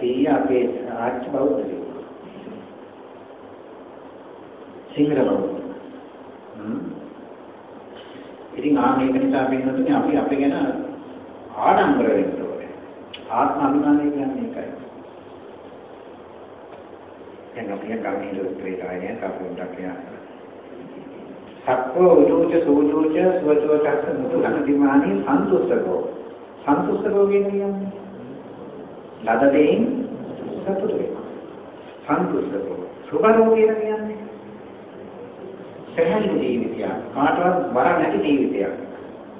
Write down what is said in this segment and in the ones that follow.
සීය අපේ ආච්චි බෞද්ධ කෙනෙක්. සිංහල බෞද්ධ. හ්ම්. ඉතින් ආ මේක නිසා පින්නතුනේ අපි අපි ගැන ආඩම්බර වෙන්න ඕනේ. ආත්ම අභිමානය කියන්නේ ඒකයි. දැන් අපි ගම්මීර උත්‍රේතාවය කවුරුන්ට කියනවා. සක්කෝ උජෝච සෝජෝච සුවචෝචස්ස මුතු අනතිමානී සන්තුෂ්ඨකෝ. සන්තුෂ්ඨකෝ කියන්නේ ලද දෙයින් සතුට වෙනවා. සන්තුෂ්ඨකෝ. සුබරෝ කියන්නේ සැහැල්ලු ජීවිතයක්. කාටවත් බර නැති ජීවිතයක්.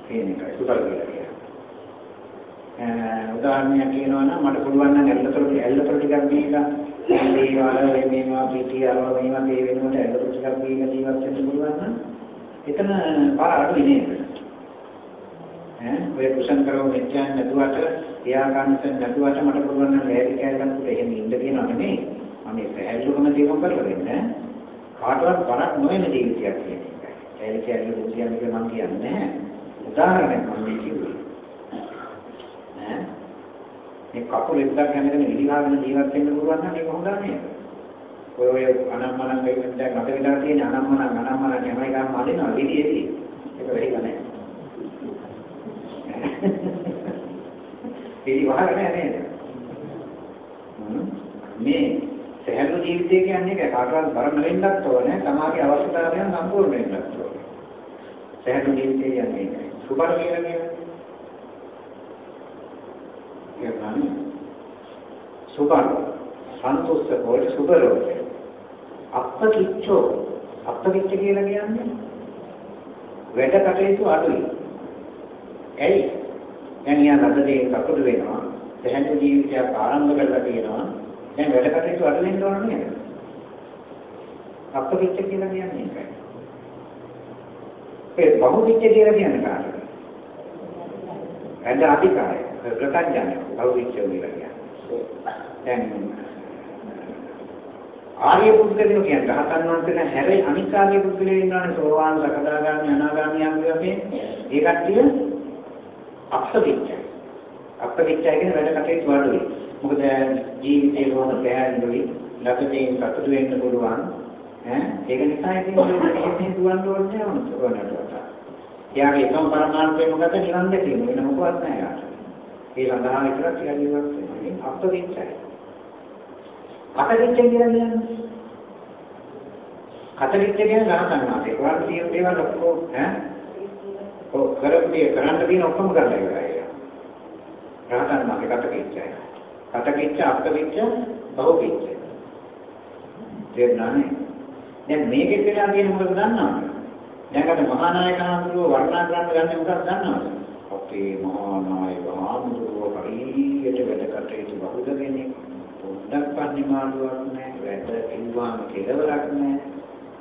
කියන එකයි සුබර කියලා කියන්නේ. උදාහරණයක් කියනවා නම් මට පුළුවන් නම් ඇල්ලතොට ඇල්ලතොට ටිකක් දීලා දේවාල මේවා පිටි අරව මේවා මේ වෙනකොට ඇල්ලතොට ටිකක් දීලා ජීවත් වෙන්න පුළුවන් නම් එතන බර අඩුයි නේද? ඈ ඔය කුෂන් කරව මෙච්චන් නැතුවට තියාගන්න නැතුවට මට පුළුවන් නම් ලෑලි කෑල්ලක් උඩ එහෙම ඉන්න කියනවා නෙමෙයි. මම මේ පැහැදිලිවම දිනු කරලා දෙන්නේ කාටවත් බරක් නොවන ජීවිතයක් කියන එකයි. ලෑලි කෑල්ල උඩ කියන්නේ මම කියන්නේ නැහැ. උදාහරණයක් මම මේ කිව්වේ. ඈ මේ කකුල එක්කක් හැමදේම ඉලිහාගෙන ජීවත් වෙන්න පුළුවන් නම් ඒක හොඳ නේද? ඔය ඔය අනම්මනම් වෙන්න දැන් අද වෙලා තියෙන අනම්මනම් අනම්මනම් හැමයි ගන්න මදිනවා විදියේදී. ඒක වෙලිලා නැහැ. පිළි වහගෙන නේද? මේ සහැල්ලු ජීවිතය කියන්නේ ඒක කාටවත් බර නොවෙන්නත් ඕනේ. තමාගේ අවශ්‍යතාවයන් සම්පූර්ණ වෙන්නත් ඕනේ. සහැල්ලු ජීවිතය කියන්නේ ඒකයි. සුබර කියලා කියන්නේ කියනවානේ සුබර සන්තුෂ්ඨ කොට සුබරෝ අප්පකිච්චෝ අප්පකිච්ච කියලා කියන්නේ වැඩ කටයුතු අඩුයි. ඇයි? දැන් යා රටේ කකුඩු වෙනවා. දැහැන්ත ජීවිතයක් ආරම්භ කරලා තියෙනවා. දැන් වැඩ කටයුතු අඩු වෙන්න ඕන නේද? අප්පකිච්ච කියලා කියන්නේ ඒකයි. ඒ බහුකිච්ච කියලා කියන්නේ කාටද? ඇඳ අධිකාරය. ප්‍රකඥය බහුකිච්ච කියලා කියන්නේ. දැන් ආර්ය පුද්ගලයෝ කියන්නේ රහතන් වහන්සේලා හැරෙයි අනිත් ආර්ය පුද්ගලයෝ ඉන්නවනේ සෝවාන් සකදාගාමී අනාගාමී ආදී වශයෙන් ඒ කට්ටිය අප්පවිච්චය. අප්පවිච්චය කියන වැඩ කටයුතු වලුයි. මොකද ජීවිතේ කොහොම පැහැදිලි ලබතේ සතුටු වෙන්න පුළුවන්. ඈ ඒක නිසා ඉතින් මේ දුවන්න ඕනේ නැහැ එයාගේ එකම පරමාර්ථය මොකද නිවන් දැකීම වෙන මොකවත් නැහැ යාට. ඒ සඳහා විතරක් කියලා ජීවත් වෙනවා. අප්පවිච්චය. කටවිච්ච කියලා කියන්නේ කටවිච්ච කියන්නේ රහතන් වහන්සේ. ඒවාට තියෙන දේවල් ඔක්කොම ඈ ඔව් කරන්නේ කරන්න තියෙන ඔක්කොම කරලා ඉවරයි. රහතන් වහන්සේ කටවිච්චයි. කටවිච්ච අප්පවිච්ච බහුවිච්ච. තේරුණානේ? දැන් මේකේ කියලා තියෙන මොකද දන්නවද? දැන් අර මහා නායක හඳුරුව වර්ණනා කරන්න ගන්නේ මොකක්ද දන්නවද? අපේ මහා නායක හඳුරුව හරියට වැඩ කටයුතු බහුද කෙනෙක්. පොඩ්ඩක් පන්නිමාඩුවක් නැහැ. වැඩ කිව්වාම කෙලවරක් නැහැ.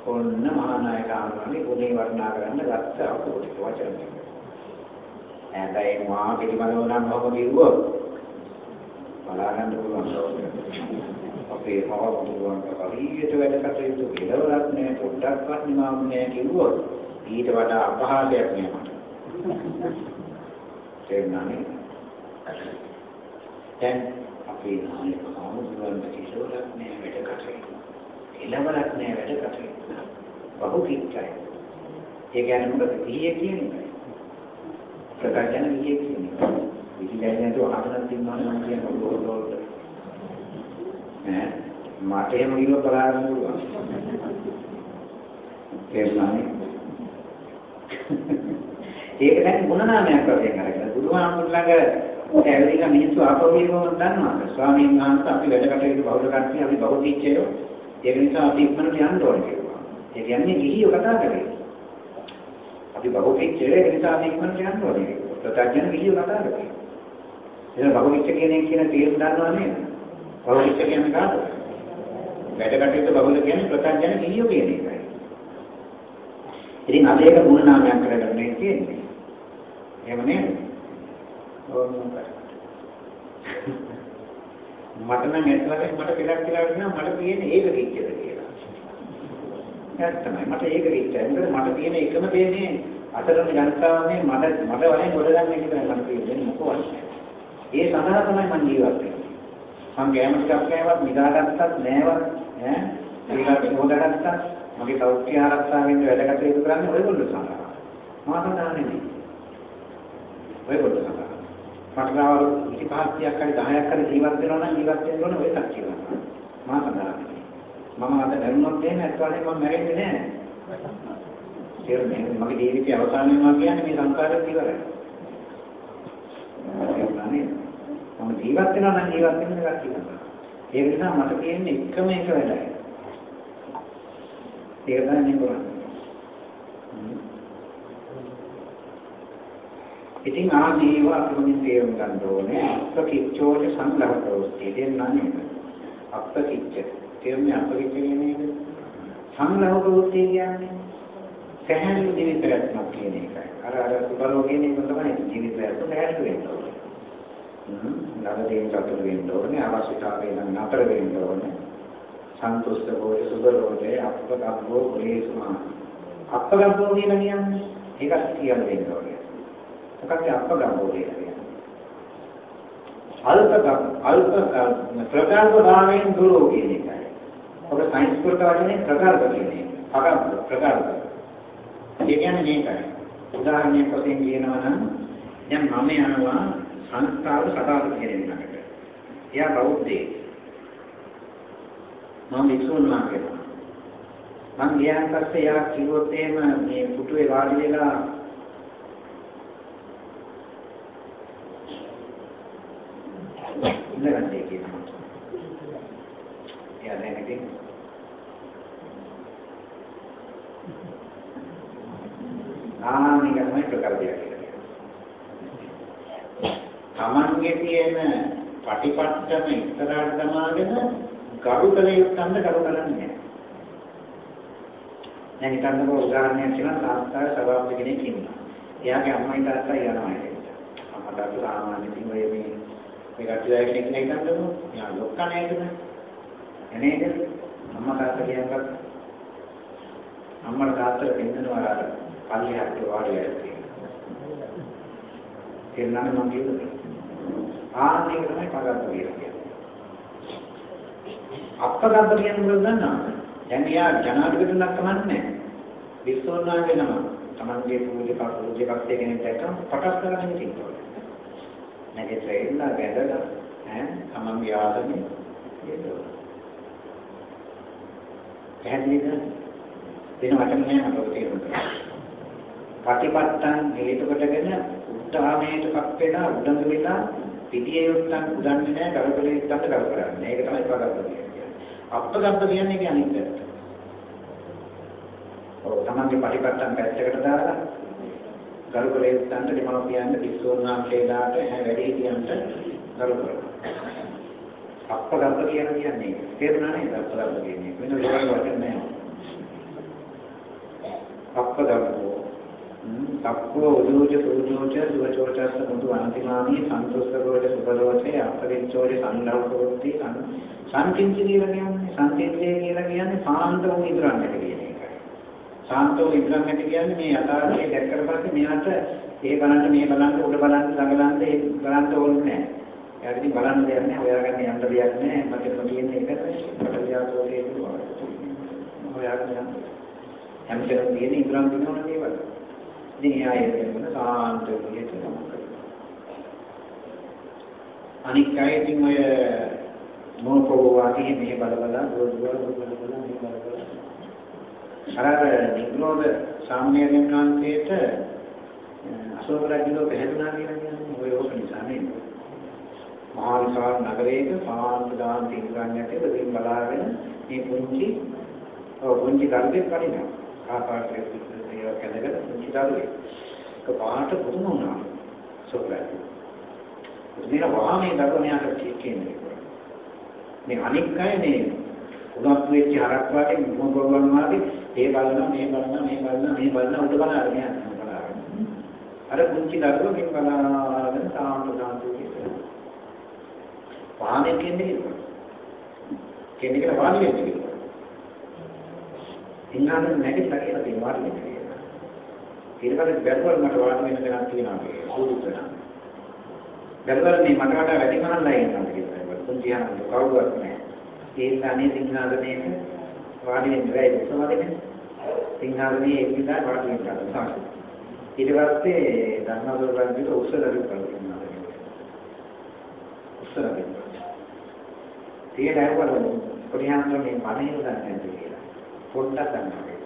ඔන්න මහා නායක හඳුරුවනේ ගුණේ වර්ණනා කරන්න ගත්ත අකුරු වචන. හැබැයි මහා පිළිමලව නම් ඔබ කිව්වොත් බලාගන්න පුළුවන්. අපේ හවුරුවන්ට හරියට වැඩ කටයුතු කෙලවරක් නැහැ. පොඩ්ඩක් පන්නිමාඩු නැහැ කිව්වොත් ඊට වඩා අපහාසයක් නෑ මට. තේරුණානේ? දැන් අපේ නායක ආමුදුරන්ට කිසිවක් නෑ වැඩ කටයුතු. එළවරක් නෑ වැඩ කටයුතු. බහු කිච්චයි. ඒ කියන්නේ මොකද පිළිය කියන්නේ? ප්‍රකාශන විදිය කියන්නේ. විදිහට නේද අහකට තියනවා නම් කියන බෝඩ් ඈ මට එහෙම කිව්ව බලාගන්න පුළුවන්. තේරුණානේ? ඒක දැන් ගුණනාමයක් වශයෙන් අරගෙන බුදුහාමුදුරලඟ ඇවිල්ලා මිනිස්සු ආපෝවියම දන්නවද? ස්වාමීන් වහන්සේ අපි වැඩ කටයුතු බහුල කට්ටිය අපි බෞද්ධීච්චයෝ ඒක නිසා අපි ඉක්මනට යන්න ඕනේ කියලා. ඒ කියන්නේ ගිහියෝ කතා කරේ. අපි බෞද්ධීච්චයෝ ඒක නිසා අපි ඉක්මනට යන්න ඕනේ. ප්‍රත්‍යඥ ගිහියෝ කතා කරේ. එහෙනම් බෞද්ධීච්ච කියන එක කියන තේරුම් දන්නව නේද? බෞද්ධීච්ච කියන්නේ කාටද? වැඩ කටයුතු බහුල කියන්නේ ප්‍රත්‍යඥ ගිහියෝ කියන එකයි. ඉතින් අද ඒක මුල් නාමයක් කරගන්න මේ තියෙන්නේ. එහෙම නේද? මට නම් ඇත්තටම මට පෙරක් කියලා වෙනවා මට තියෙන්නේ ඒක කිච්චද කියලා. ඇත්තමයි මට ඒක කිච්චයි. මොකද මට තියෙන එකම දෙන්නේ අතරම ජනතාවනේ මට මට වලින් ගොඩ ගන්න කියලා මට තියෙන්නේ මොකවත්. ඒ සඳහා තමයි මම ජීවත් වෙන්නේ. මං ගෑම ටිකක් නෑවත් නිදාගත්තත් නෑවත් ඈ ඒකට හොදාගත්තත් මගේ සෞඛ්‍ය ආරක්ෂාවෙන් වැඩ කටයුතු කරන්නේ ඔයගොල්ලෝ සඳහා. මා සඳහා නෙමෙයි. ඔයගොල්ලෝ සඳහා. මටගාවරු 25ක් හරි 10ක් හරි ජීවත් වෙනවා නම් ජීවත් වෙන්න ඕනේ ඔය තාක්ෂි කරනවා. මා සඳහා නෙමෙයි. මම අද දැනුනොත් එහෙම ඇත්තටම මම මැරෙන්නේ නෑ. තේරුණේ මගේ ජීවිතය අවසන් වෙනවා කියන්නේ මේ සංසාරෙත් ඉවරයි. මම ජීවත් වෙනවා නම් ජීවත් වෙන්න එකක් කියනවා. ඒ නිසා මට තියෙන්නේ එකම එක වැඩයි. ඒක තමයි මම කරන්නේ. ඉතින් ආ ජීව අපිට තේරුම් ගන්න ඕනේ අපකිච්චෝට සංලහකෝස්ති දෙන්නන්නේ. අපකිච්ච. තේරුම්නේ අපකිච්ච කියන්නේ සංලහකෝස්ති කියන්නේ පැහැදිලි ජීවිත රැස්මක් කියන එකයි. අර අර සුබරෝ කියන එක තමයි ජීවිත රැස්ම පැහැදිලි වෙන්න ඕනේ. හ්ම්. ළඟදී චතුර වෙන්න ඕනේ, අවශ්‍යතාවය නම් නතර වෙන්න ඕනේ. සන්තුෂ්ඨ භෝධි සුබරෝදේ අප්පගබ්බෝ කුලේසුමා. අප්පගබ්බෝ කියන කියන්නේ ඒකත් කියන්න වෙන්න ඕනේ. මොකක්ද අප්පගබ්බෝ කියන්නේ? අල්ප අල්ප ප්‍රකාශ භාවයෙන් දුරෝ කියන එකයි. ඔබ සයින්ස් කොට වචනේ ප්‍රකාශ කියන්නේ. අගම් ප්‍රකාශ ඒ කියන්නේ මේකයි. උදාහරණයක් වශයෙන් කියනවා නම් දැන් මම යනවා සංස්කාර සදාත කෙරෙන්නකට. එයා බෞද්ධයෙක්. මම විසුණු මාර්ගයට. මම ගියාන් පස්සේ එයා කිව්වොත් එහෙම මේ පුටුවේ වාඩි වෙලා ඉඳගන්නේ කියනවා. එයා දැන් ඉතින් ආනික තමයි ප්‍රකල්පය කියන්නේ. තමන්ගේ තියෙන පටිපට්ඨම ඉස්සරහට දමාගෙන ගරුකල යුක්තන්ද ගරු කරන්නේ නැහැ. දැන් හිතන්නකෝ උදාහරණයක් කියනවා සාස්ත්‍රාය සභාවක කෙනෙක් ඉන්නවා. එයාගේ අම්මයි තාත්තයි යනවා ඒකට. අම්මා තාත්තා සාමාන්‍ය ඉතින් ඔය මේ මේ කට්ටිය කෙනෙක් නේ හිතන්නකෝ. යා ලොක්කා නේද? එනේද? අම්මා තාත්තා කියනකත් අම්මලා තාත්තලා දෙන්නනවා අර පල්ලියට වාඩි වෙලා තියෙනවා. එන්නම මම කියන්නේ. ආන්නේ තමයි පගත්ත කියන්නේ. අප්පගත්ත කියන මොකද දන්නවද? දැන් යා ජනාධිපතිතුමක් කමන්නේ. විශ්වෝන්නාගේ නම. තමන්ගේ පූජක පූජකත්වයේ කෙනෙක් දැක්කම පටස් කරගෙන ඉන්නවා. නැගේ ඉන්න වැදලා ඈ තමන්ගේ ආසනේ ඒකෝ. පැහැදිලිද? වෙන වචන නෑ අපිට තේරුම් ගන්න. ප්‍රතිපත්තන් හේතු කොටගෙන උත්සාහයටපත් වෙලා උඩඟ වෙලා පිටියේ යොත්තන් උදන්නේ නැහැ කරකලේ යොත්තන්ට කර කරන්නේ. ඒක තමයි ප්‍රගබ්බ කියන්නේ. අප්පගබ්බ කියන්නේ ඒක අනිත් පැත්ත. ඔව් තමන්ගේ ප්‍රතිපත්තන් පැත්තකට දාලා කරකලේ යොත්තන්ට දෙමව්පියන්ට විශ්වෝන්නාන්සේලාට වැඩි කියන්ට කර කරනවා. අප්පගබ්බ කියන කියන්නේ තේරුණා නේද අප්පගබ්බ කියන්නේ. වෙන විදිහකට වචන නැහැ. අප්පගබ්බෝ සක්කෝ උදෝච සෝජෝච සුවචෝචස්ස මුතු අන්තිමාමි සන්තුෂ්ඨකෝච සුබරෝචේ අපරිච්ඡෝච සංලෝකෝති සංකින්චි කියලා කියන්නේ සංකින්චේ කියලා කියන්නේ සාන්තව ඉදරන්නට කියන එකයි. සාන්තව ඉදරන්නට කියන්නේ මේ යථාර්ථය දැක්කට පස්සේ මෙයාට ඒ බලන්න මේ බලන්න උඩ බලන්න ළඟ බලන්න ඒ බලන්න ඕනේ නැහැ. එයාට ඉතින් බලන්න දෙයක් නැහැ. හොයාගන්න යන්න දෙයක් නැහැ. මට තියෙන්නේ ඒක පටලියාතෝගේ දුවා. හොයාගන්න යන්න. හැමතැනම තියෙන ඉදරන් දිනවන දේවල්. ඉතින් එයා ඒක සාන්ත විදිහට ගමන් කරනවා. අනික් අය ඉතින් ඔය මොකෝ වාගේ මේ බල බල දුර දුර බල බල මේ බල බල අර නිග්‍රෝධ සාම්‍යයෙන් කාන්තේට අශෝක රජුගේ පැහැදුනා කියලා කියන්නේ ඔය ඕක නිසා නේද? මහා විශාල නගරයක සාන්ත දාන තිරගන්නට දෙයින් බලාගෙන මේ පුංචි ඔව් පුංචි දරුවෙක් වඩිනවා. ආපාරයේ ඒවා කැදගෙන පුංචි දරුවෙක්. ඒක පාට පුදුම වුණා. සොක්ලයි. මේ වාමේ දරුවා මෙයාට කියන්නේ. මේ අනික් අය මේ උගත් වෙච්ච හරක් වාගේ මොන ප්‍රෝග්‍රෑම් වාගේ ඒ බලනවා මේ බලනවා මේ බලනවා මේ බලනවා උඩ බලාගෙන යනවා. අර පුංචි දරුවා මේ බලාගෙන සාන්ත සාන්ත කියනවා. වාමේ කියන්නේ කියන්නේ කියලා වාමේ කියන්නේ. ඉන්නාට නැගිටලා කියලා තියෙනවා වාමේ. ඊට පස්සේ බැලුවල මට වාඩි වෙන තැනක් තියෙනවා සූදුතන. බැලුවල මේ මට වඩා වැඩි මහල්ලා ඉන්නවා කියලා. පුංචි කියන්න කවුරුවත් නැහැ. ඒ ස්ථානයේ සිංහාසනයේට වාඩි වෙන්න බැහැ ඒක සමාදෙන්නේ. සිංහාසනයේ එක්කලා වාඩි වෙන්න තමයි. ඊට පස්සේ ධර්මවලට උස්සල කරනවා. උස්සල කරනවා. තියෙන අයවල පොඩිහන්තර මේ මනෙන් ගන්න කියලා. පොඩ්ඩක් ගන්නවා.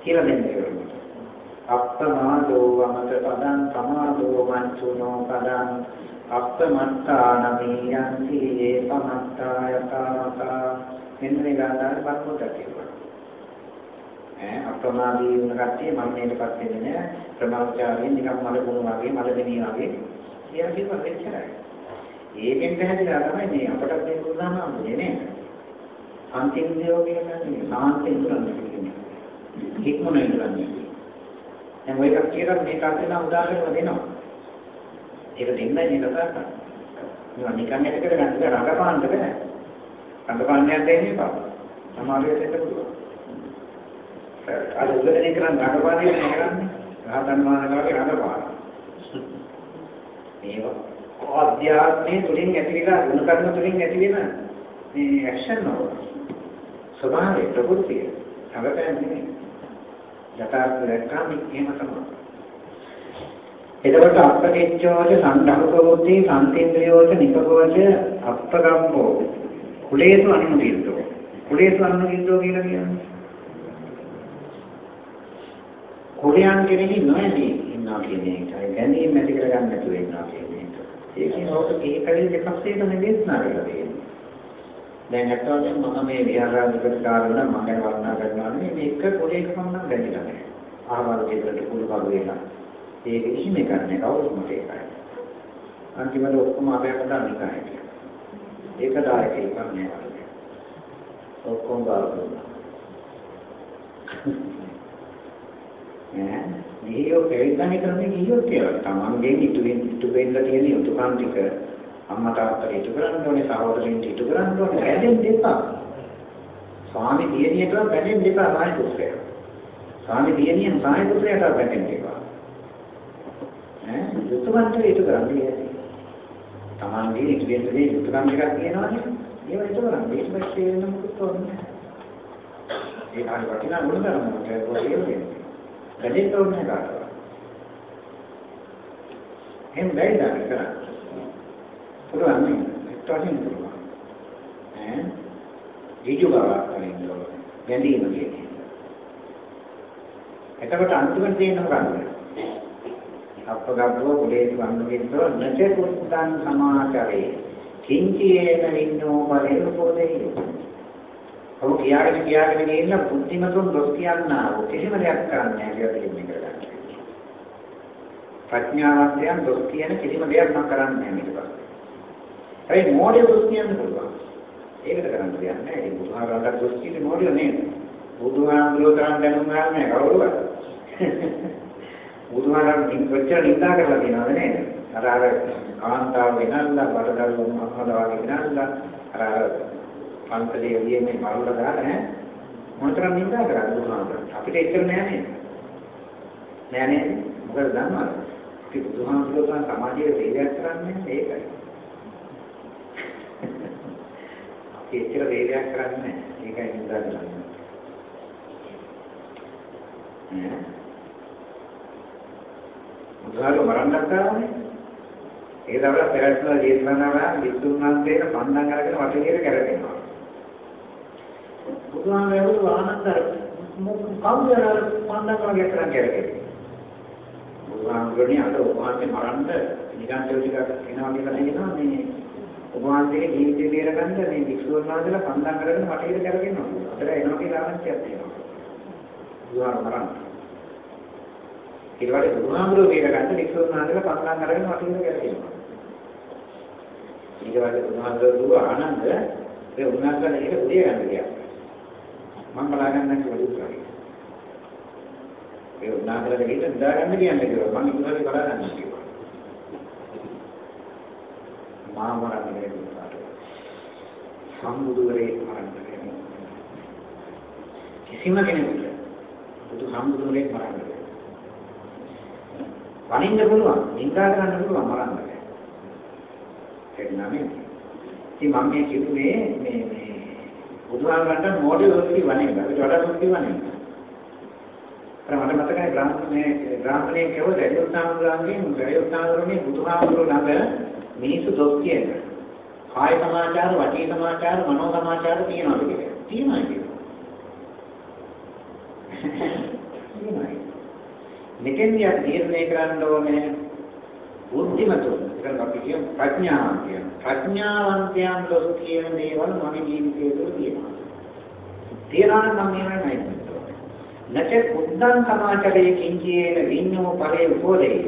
කියලා දෙන්නේ. අප්පමාදෝ වමත පදං සමාදෝ මංචුනෝ පදං අප්පමත්තානමියන්ති ඒ පමත්තා යතාමතා මෙන්න මේ ගාථාවේ පරමොත කියනවා. ඈ අප්‍රමාදී වුණ කට්ටිය මම මේකපත් වෙන්නේ නෑ ප්‍රමාදචාරයෙන් නිකන් මල කුණු වගේ මල දෙනිය වගේ කියලා කිව්වා එච්චරයි. ඒකෙන් පැහැදිලා තමයි මේ අපට මේ බුදුහාම හම්බුනේ නේද? අන්තිම දයෝගේ කියන්නේ සාන්ත ඉඳුරන්නේ කියන්නේ. හික්මුණ ඉඳුරන්නේ. දැන් ඔය කට්ටියට මේ කල්පේ නම් උදාහරණ දෙනවා. ඒක දෙන්නයි මේ කතා කරන්නේ. මේවා නිකන් එක කරගන්න රඟපාන්න බෑ. රඟපාන්න යන්න දෙන්නේ බා. සමාජයට දෙන්න පුළුවන්. අර උදේනේ කරන් රඟපාන්නේ නේ කරන්නේ. රහතන් වහන්සේලාගේ රඟපාන. මේවා අධ්‍යාත්මයේ තුලින් ඇතිවෙලා ගුණ කර්ම තුලින් ඇති වෙන මේ ඇක්ෂන් වල ස්වභාවය ප්‍රകൃතිය හැබැයි නෙමෙයි. යථාර්ථ දැක්කම එහෙම තමයි. එතකොට අපකෙච්චෝච සම්ධම්කෝති සම්තින්ද්‍රියෝච නිපකෝච අප්පගම්මෝ. කුලේසු අනුමුදින්තෝ කුලේසු අනුමුදින්තෝ කියලා කියන්නේ? කුලයන් කෙරෙහි නොඇදී ඉන්නවා කියන එකයි ගැනීම ඇති කරගන්න නැතුව ඉන්නවා කියන ඒකෙන් ඔක ඒකලින් දෙපස්සේම දේශනා කරලා තියෙනවා. දැන් අත්වලින් මම මේ විහාරාධිපති කාරණා මම ගැන වර්ණනා කරනවා නේ මේක පොඩේක පමණක් බැඳිලා නැහැ. ආවල් දෙකට කුළු බග වෙලා. ඒක කිසිම එකක් නැහැ කවුරුත් මට ඒකයි. අන්තිමට ඔක්කොම අපයකට අනිකායි. ඒක දායක එකක් නෑ. ඔක්කොම බාරගන්නවා. ඈ ගිහියෝ පෙරිදන්නේ කරන්නේ ගිහියෝ කියලා. තමන්ගෙන් ඉතු ඉතු වෙන්න තියෙන යුතුයකම් ටික අම්මා තාත්තා ඉතු කරන්න ඕනේ, සහෝදරින්ට ඉතු කරන්න ඕනේ. හැදෙන්න දෙපා. ස්වාමි දියණියට බැඳෙන්න දෙපා සායි පුත්‍රයා. ස්වාමි දියණියන් සායි පුත්‍රයාට බැඳෙන්න දෙපා. ඈ යුතුයකම් ඉතු කරන්නේ. තමන්ගේ ඉතු වෙන්න තියෙන යුතුයකම් ටිකක් තියෙනවානේ. ඒව ඉතු කරන්න. ඊට පස්සේ වෙන මොකද ඕනේ. ඒ කාර්ය වටිනා මොනතරම් මොකද කියන්නේ. වැඩිට ඕනේ කාටවත්. එහෙම බැරි දාන්න කරා. පුළුවන් නේ. ඒකටින් පුළුවන්. ඈ ජීජු බවක් කලින් ඕන. ගැඳීම කියන්නේ. එතකොට අන්තිමට තියෙන මොකක්ද? අපගබ්බෝ කුලේසු අනුගෙද්දෝ නැච කුත්තං සමාචරේ කිංචේන වින්නෝ පරිරූපෝදේ ඔහු කියාගෙන කියාගෙන ගිහින් බුද්ධිමතුන් දොස් කියන්නා වූ කිසිම දෙයක් කරන්නේ නැහැ කියලා තේරුම් ගන්න. ප්‍රඥාවන්තයන් දොස් කියන කිසිම දෙයක් මම කරන්නේ නැහැ ඊට පස්සේ. ඒ මොඩේ දොස් කියන්න පුළුවන්. ඒකට කරන්න දෙයක් නැහැ. ඒ බුදුහාරකට දොස් කියන්නේ මොඩේ නේද? බුදුහාමුදුරුවෝ තරම් දැනුම් ගන්න නැහැ කවුරුවත්. බුදුහාරන් කොච්චර නිඳා කරලා තියෙනවද නේද? අර අර කාන්තාව වෙනල්ලා බඩදරුවෝ මහවලා වගේ වෙනල්ලා අර අර පන්සලේ එළියේ මරුල දාලා ඈ මොනතරම් නිඳා කරාද බුදුහාමුදුරන් අපිට එච්චර නෑ නේද? නෑ නේද? මොකද දන්නවද? අපි බුදුහාමුදුරුවෝ සමාජයේ සේවයක් කරන්නේ ඒකයි. අපි එච්චර සේවයක් කරන්නේ ඒකයි නිඳා කරන්නේ. ඈ බුදුහාමුදුරුවෝ මරන්නත් ගානේ ඒ දවස් පෙරස්ලා දේශනා කරන විසුණු මන්දේට පන්දන් අරගෙන වටේට කරගෙනවා බුදුහාමරේ ආනන්ද කවුද අර පන්දක් වගේ කරන් කරගෙන බුදුහාමරේ අර උපවාසයේ මරන්න නිකන් ටිකක් එනවා කියලා කියනවා මේ උපවාසයේ ජීවිතේ බේරගන්න මේ වික්ෂුන් වහන්සේලා පන්දක් කරගෙන වටේට කරගෙනවා අතර එනවා කියලා ආරංචියක් තියෙනවා බුදුහාම මරන්න. ඊට පස්සේ බුදුහාමරේ බේරගන්න වික්ෂුන් වහන්සේලා පන්දක් කරගෙන වටේට කරගෙනවා ඊට පස්සේ බුදුහාමරේ දුව ආනන්ද ඒ උන්වහන්සේලා ඒක උදේ ගන්න කියලා මම බලාගන්න කියලා දුන්නා. ඒ උන්නාදලට ගිහින් දාගන්න කියන්නේ කියලා මම ඉක්මනට බලාගන්න කිව්වා. මා මරන්නේ දුන්නා. සම්බුදුරේ මරන්නේ. කිසිම කෙනෙකුට බුදු සම්බුදුරේ මරන්නේ. වනින්න පුළුවන්, නිඳා කරන්න පුළුවන් මරන්න බෑ. ඒක නමේ ඉතින් මම මේ කිව්වේ මේ මේ බුදුහාමරන්ට මොඩල් ඔස්සේ වනේ. අපිට වඩා ඔස්සේ වනේ. අර මට මතකයි බ්‍රාහ්මණේ බ්‍රාහ්මණේ කියව රජුස්ථානුරාගෙන් රජුස්ථානුරනේ බුදුහාමුදුරු ළඟ මිනිස්සු දොස් කියන්නේ. කාය සමාචාර, වචී සමාචාර, මනෝ සමාචාර තියෙනවද කියලා. තියෙනවා කියනවා. තියෙනවා. මෙතෙන්දී අපි තීරණය කරන්න ඕනේ බුද්ධිමතුන් ඒක අපි කියන ප්‍රඥාවන්තයන්. ප්‍රඥාවන්තයන් දොස් කියන දේවල් මගේ ජීවිතය තුළ තියෙනවා. තියනවා නම් මම මේවයි නච බුද්ධං සමාචරයේ කිංචේන විඤ්ඤෝ ඵලේ උපෝදේ.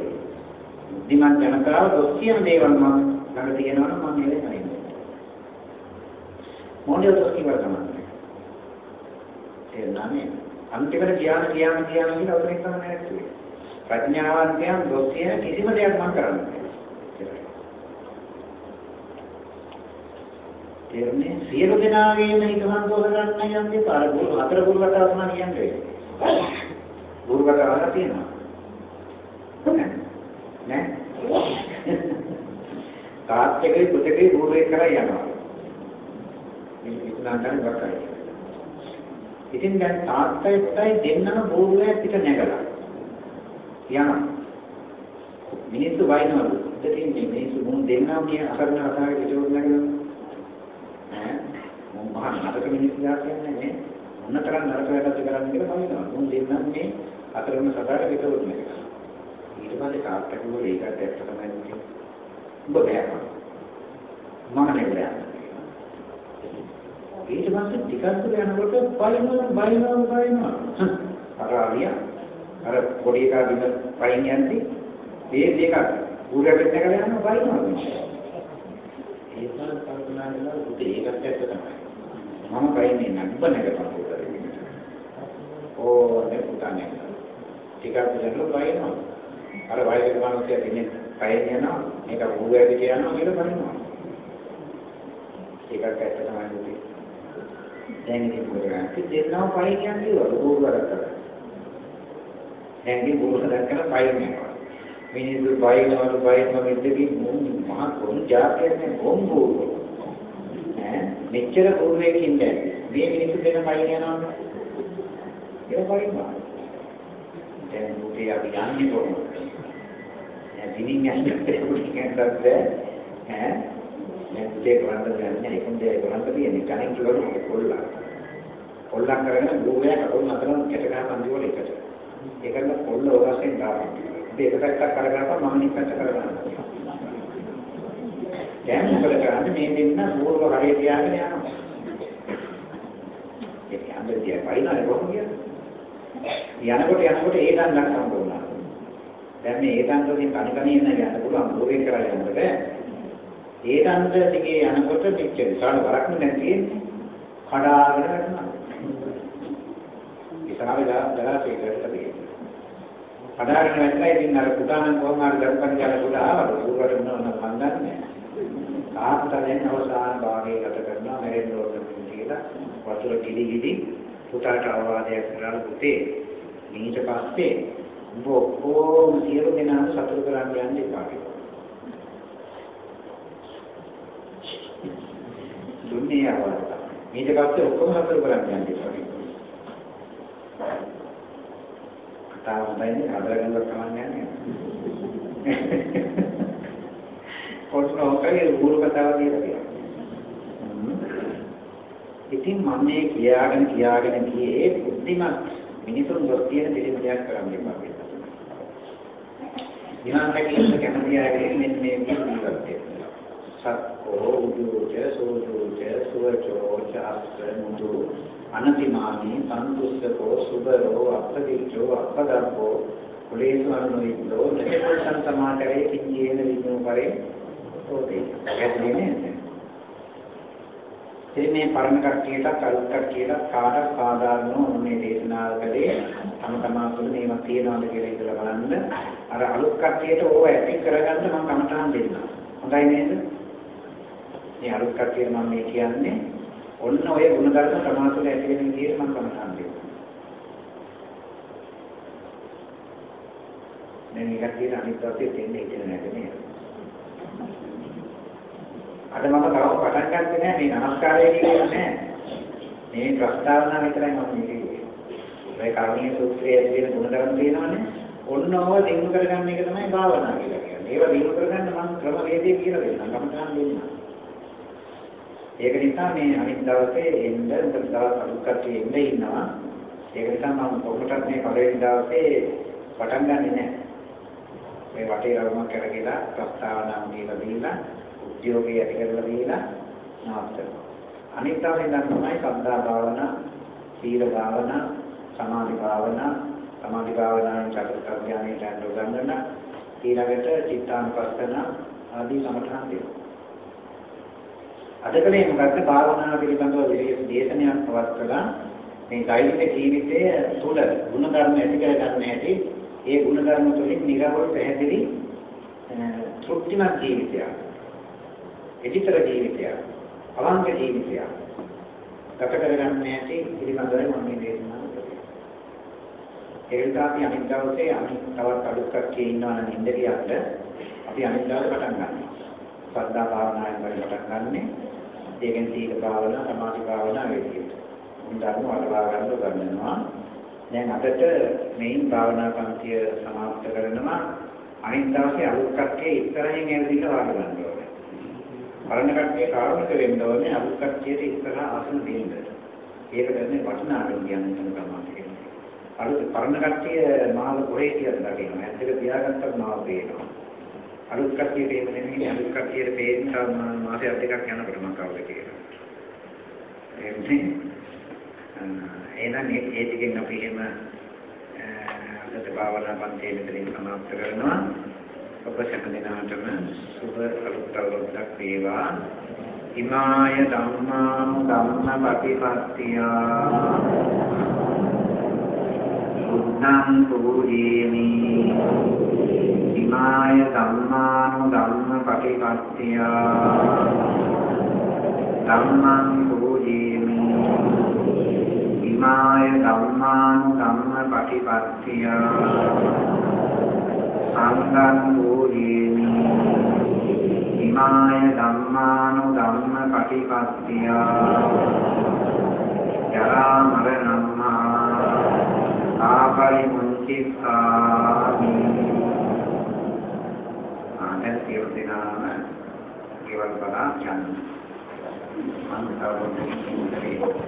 බුද්ධිමත් ජනතාව දොස් කියන දේවල් මම ළඟ තියෙනවා නම් මම ඒක නයි මොනිය දොස් කියන තමයි. ඒ නන්නේ අන්තිමට ධ්‍යාන ධ්‍යාන ධ්‍යාන කියලා උදේ තමයි නැත්තේ ප්‍රඥාවන්තයන් දොස් කියන කිසිම දෙයක් මම කරන්නේ තේරුණේ සියලු දෙනාගේම හිත සන්තෝෂ කරන්න යන්නේ පාර හතර ගුරු කතාව තමයි කියන්නේ ගුරුකට අහලා තියෙනවා. නෑ. තාත්තගේ පුතේ ගුරුවෙක් කරා යනවා. මේ ඉස්ලාම්යන් වකයි. ඉතින් දැන් තාත්තයි පුතයි දෙන්නම බෝරුවේ පිට නැගලා. යනවා. මිනිස්සු වයින්වලු. ඉතින් මේ මිනිස්සු මුන් දෙන්නා කියන අසරණ අසාරේ විචෝර නැගලා. ඈ මොන් මහා නරක මිනිස්සු දාන්නේ නේ. මොනතරම් නරක වැඩක්ද කරන්නේ කියලා බලනවා. උන් දෙන්නම් මේ අතරම සදාට විතරුත් නෙක. ඊට පස්සේ තාත්තා කිව්වොත් ඒකට ඇත්ත තමයි කියන්නේ. උඹ බෑම. මම නෙවෙයි. ඊට පස්සේ ටිකක් දුර යනකොට බලනවා බලනවා බලනවා. අර ආලියා අර පොඩි එකා බිම පයින් යන්නේ ඒ දෙක ඌරකට නැගලා යනවා බලනවා. ඒ තරම් කල්පනා කරලා උදේ ඒකට ඇත්ත තමයි. මම පයින් ඉන්න ඔබ නැගපන් ඕනේ පුතානේ. ටිකක් දෙන්න බයිනවා. අර වයසක මිනිස්සු ඉන්නේ කයෙන් යනවා. මේක බුදුවැදි කියනවා කියලා බලනවා. ටිකක් ඇත්ත තමයි දුන්නේ. දැන් ඉතින් පුරාණ දෙන්නා පයි කියන්නේ වරුවර කරා. දැන් ඉතින් බුදුසසුන කරන පයින් යනවා. මිනිස්සු බයිනවලු බයිනව මෙද්දකින් මහා කොන් જાතියන්නේ බොම්බු. ඈ මෙච්චර පූර්වයකින් දැන් මේ මිනිස්සු දෙන පයින් යනවා. කියලා බලනවා. දැන් මුටි අපි යන්නේ කොහොමද? දැන් දිනින් යන්නේ කොහොමද ඈ දැන් මුටි කරන්න යන්නේ ඒකෙන් දෙය කරන්න තියෙන්නේ කණින් කියවන කොල්ලා. කොල්ලා කරගෙන ගෝවැය කකුල් අතරම කැට ගන්න අන්තිමට එකට. ඒකෙන් කොල්ල ඔරසෙන් දානවා. ඒක පැත්තක් කරගන්නවා මම නිකත් කරගන්නවා. දැන් මොකද කරන්නේ මේ දෙන්න පූර්ව හරිය තියාගෙන යනවා. ඒක අnder තියා පයින්නනේ කොහොමද? යනකොට යනකොට ඒ දන්නක් හම්බ වුණා. දැන් මේ ඒ දන්න වලින් කණ කණ යන යන්න පුළුවන් බෝරේ කරලා යන්න බෑ. ඒ දන්න දිගේ යනකොට මෙච්චර විශාල වරක් නෙන් තියෙන්නේ. කඩාගෙන යනවා. ඉස්සරහට දරාසේ කරලා තියෙන්නේ. කඩාගෙන වැටලා ඉතින් අර පුතාණන් කොහොම හරි දරුකන් යන කොට ආවලු ඌරට මොනවද මන් දන්නේ. ආත්තලෙන් අවසාන භාගයේ ගත කරනවා මෙරෙන් ඕන කියලා වතුර කිලි කිලි පුතාට අවවාදයක් කරලා පුතේ ඊට පස්සේ උඹ ඔක්කොම සියලු දෙනාම සතුටු කරන්න යන්න එපා කියලා. දුන්නේ අවවාද. ඊට පස්සේ ඔක්කොම සතුටු කරන්න යන්න එපා කියලා. කතාව හොඳයිනේ අදගෙන කමන්නේ නැහැ. කොටන ඔකේ ඌරු කතාව කියලා. ඉතින් මම මේ කියාගෙන කියාගෙන ගියේ බුද්ධිමත් මිනිසුන් දොස් කියන පිළිමයක් කරන්න එපා කියලා. විනාශකීය කැමති අයගේ මෙන්න මේ ජීවිතය. සක්කෝ උදුච සෝදුච සුවචෝ චාස්ත්‍ර මුදු අනතිමානී සන්තුෂ්ඨකෝ සුබරෝ අපදිච්චෝ අපදප්පෝ කුලේසු අනුවිද්දෝ නකේසං සමාතරේ කිංජේන විඤ්ඤෝ කරේ තෝතේ. ඒකනේ නේද? ඉතින් මේ පරණ කට්ටියටත් අලුත් කට්ටියටත් කාටත් සාධාරණව මේ දේශනාව කළේ තම තමා තුළ මේවා තියනවාද කියලා ඉතලා බලන්න. අර අලුත් කට්ටියට ඕව ඇති කරගන්න මම කමටහන් දෙන්නම් හොඳයි නේද? මේ අලුත් කට්ටියට මම මේ කියන්නේ ඔන්න ඔය ಗುಣධර්ම තමා තුළ ඇති වෙන විදිහට මම කමටහන් දෙන්නම් මේ කට්ටියට අනිත් පැත්තේ දෙන්නේ ඉතින් නැහැ නේද? අද මම තව පටන් ගත්තේ නෑ මේ නමස්කාරය කියන්නේ නෑ. මේ ප්‍රස්තාවනා විතරයි මම කියන්නේ. ඒ කර්මීය සූත්‍රයේ තියෙන ගුණධර්ම තියෙනවනේ. ඔන්න ඕව දිනු කරගන්න එක තමයි භාවනා කියලා කියන්නේ. ඒවා දිනු කරගන්න මම ක්‍රම වේදේ කියලා දෙන්නම්. ගමතහන් දෙන්නම්. ඒක නිසා මේ අනිත් දවසේ එන්න උඹ දවස් අලුත් කට්ටිය එන්න ඉන්නවා. ඒක නිසා මම ඔබටත් මේ පළවෙනි දවසේ පටන් ගන්නෙ නෑ. මේ වටේ රවුමක් කරගෙන ප්‍රස්තාවනා දීලා දීලා උද්‍යෝගය ඇති කරලා දීලා නවත්තනවා. අනිත් දවසේ නම් තමයි සද්ධා භාවනා, සීල භාවනා, සමාධි භාවනා, සමාධි භාවනාවෙන් චතුර්ථ ඥානයට අනුගමනන ඊළඟට චිත්තානුපස්සන ආදී සමථයන් දෙනවා. අද කලේ මොකක්ද භාවනාව පිළිබඳව විශේෂ දේශනයක් පවත්වලා මේ දෛනික ජීවිතය තුළ ගුණධර්ම ඇති කර ගන්න හැටි ඒ ගුණධර්ම තුළින් නිරවුල් පැහැදිලි තෘප්තිමත් ජීවිතයක් එදිතර ජීවිතයක් අවංක ජීවිතයක් ගත කරගන්න හැටි පිළිබඳව මම මේ දේශනාව කරේ. ඒකට අපි අනිත් දවසේ අනිත් තවත් අලුත් කට්ටිය ඉන්නවා නම් ඉන්දියාවට අපි අනිත් දවසේ පටන් ගන්නවා. සද්ධා භාවනාවෙන් පටන් ගන්නෙ. ඒකෙන් සීල භාවනා, සමාධි භාවනා වේදිත. ධර්ම වලවා ගන්න ගන්නවා. දැන් අපිට මේන් භාවනා පන්තිය සමාප්ත කරනවා. අනිත් දවසේ අලුත් කට්ටිය ඉස්සරහින් ඇවිදලා වාඩි ගන්න ඕනේ. පරණ කට්ටිය කාර්මික වෙන්න ඕනේ අලුත් කට්ටියට ඉස්සරහා ආසන දෙන්න. ඒක දැන්නේ වටිනාකම කියන්නේ තමයි. අලුත් පරණ කට්ටිය මාව කොහේ කියලා දකිනවා. ඇත්තට තියාගත්තම මාව පේනවා. අලුත් කට්ටියට එහෙම නෙමෙයි අලුත් කට්ටියට පේන මාසයක් දෙකක් යනකොට මම කවුද කියලා. එන්නේ එහෙනම් ඒ ටිකෙන් අපි එහෙම අදට භාවනා පන්තිය මෙතනින් සමාප්ත කරනවා. ඔබ සැම දිනාටම සුබ අලුත් අවුරුද්දක් වේවා. ඉමාය ධම්මාන ධම්ම පටිපත්තියා බුද්ධං පූජේමි. ඉමාය ධම්මාන ධම්ම පටිපත්තියා ධම්මං පූජේමි. ඉමාය ධම්මාන ධම්ම පටිපත්තියා සංඝං පූජේමි ඉමාය ධම්මාන ධම්ම පටිපත්තියා ජරා මරණං ආපරිමුංචිත්තාමි. ආනන්ද සියලු දෙනාම ගෙවල් බලා යන්න. මම තවදුරටත්